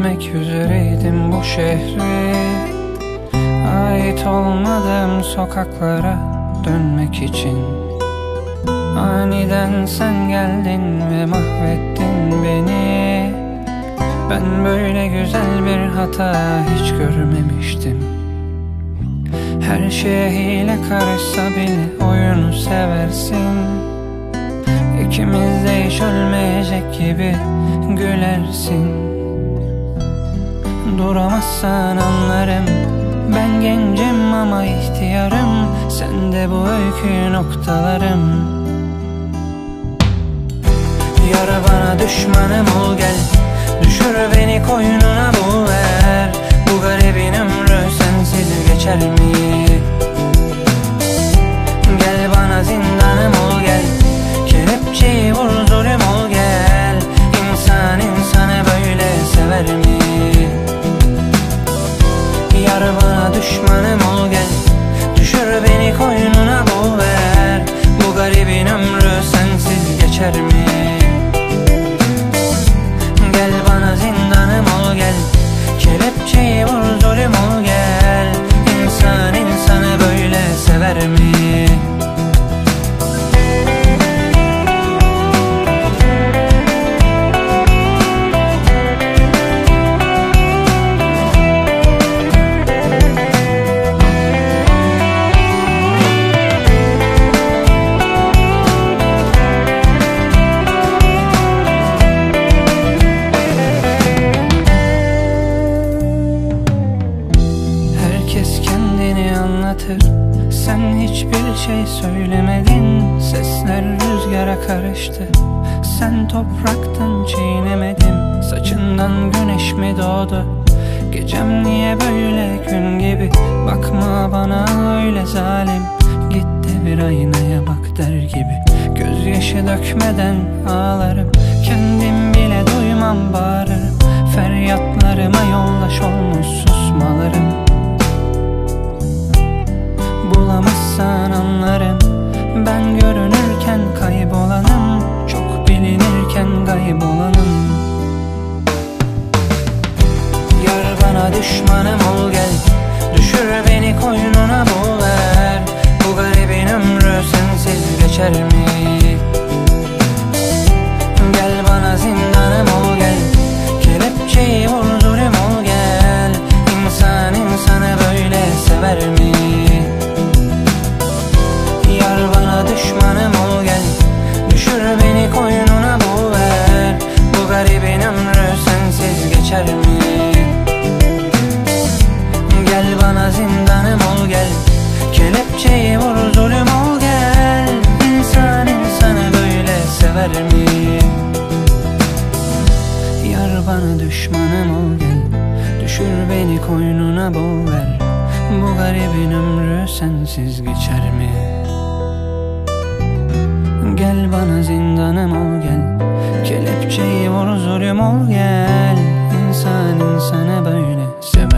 etmek üzereydim bu şehri. Ait olmadığım sokaklara dönmek için. Aniden sen geldin ve mahvettin beni. Ben böyle güzel bir hata hiç görmemiştim. Her şeye hile karışsa bile oyunu seversin İkimiz de hiç ölmeyecek gibi gülersin. Duramazsan anlarım. Ben gencim ama ihtiyarım. Sen de bu öykü noktalarım. Yara bana düşmanım ol gel. Düşür beni koynuna bu ver. Bu garibin ömrü sensiz geçer mi? Yar bana düşmanım ol gel Düşür beni koynuna bu ver Bu garibin ömrü sensiz geçer mi? Anlatır Sen hiçbir şey söylemedin. Sesler rüzgara karıştı. Sen topraktan çiğnemedim Saçından güneş mi doğdu? Gecem niye böyle gün gibi? Bakma bana öyle zalim. Git de bir aynaya bak der gibi. Gözyaşı dökmeden ağlarım. Kendim bile duymam bağırırım. Feryatlarıma yoldaş olmuş susmalarım düşmanım bana düşmanım ol gel. Düşür beni koynuna boğver Bu garibin ömrü sensiz geçer mi? Gel bana zindanım ol gel. Kelepçeyi vur zulüm ol gel. İnsan insanı böyle sever